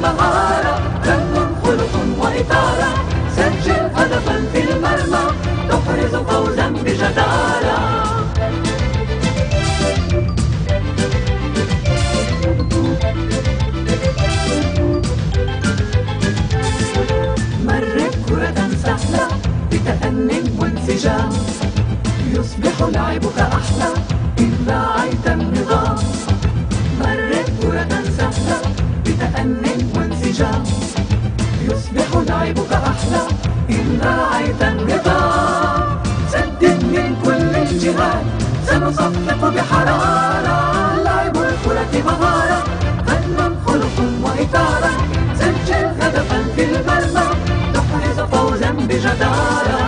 مهارة فن خلق وإثارة سجل هدفا في المرمى تحرز فوزا بجدارة. مرر كرة سهلة بتأن وانسجام. يصبح لعبك أحلى. وتأمل وانسجام يصبح لعبك أحلى إن رعيت النظام سدد من كل الجهات سنصفق بحرارة لعب الكرة مهارة فن خلق وإثارة سجل هدفا في المرمى تحرز فوزا بجدارة.